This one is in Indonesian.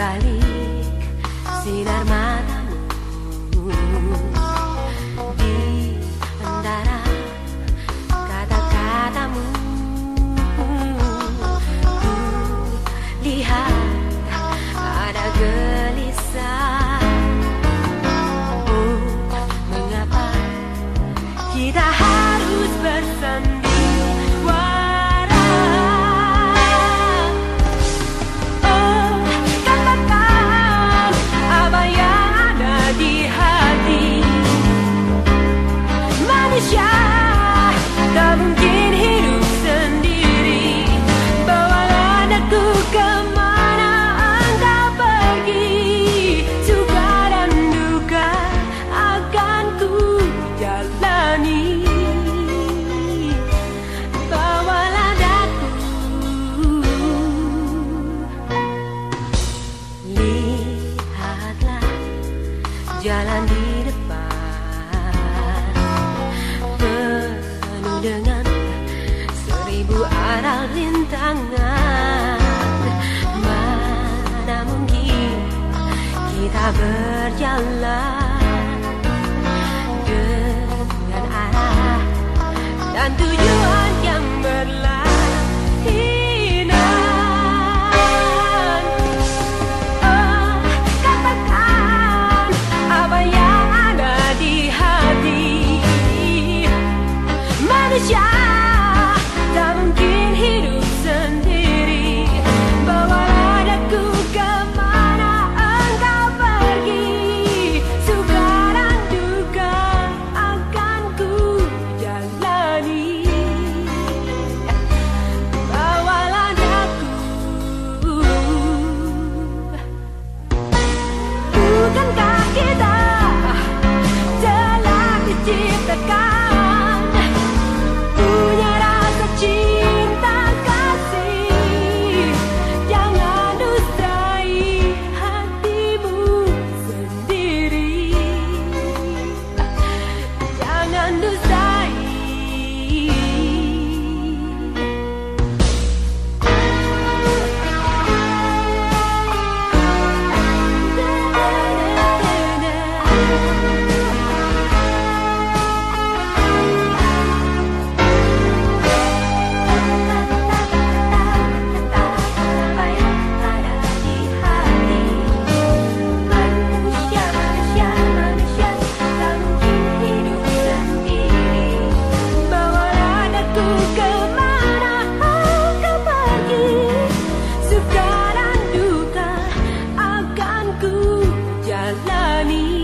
berbalik sinar matahari jalan di depan. Penuh dengan seribu arah rintangan. Mana mungkin kita berjalan dengan arah dan tujuan the God lali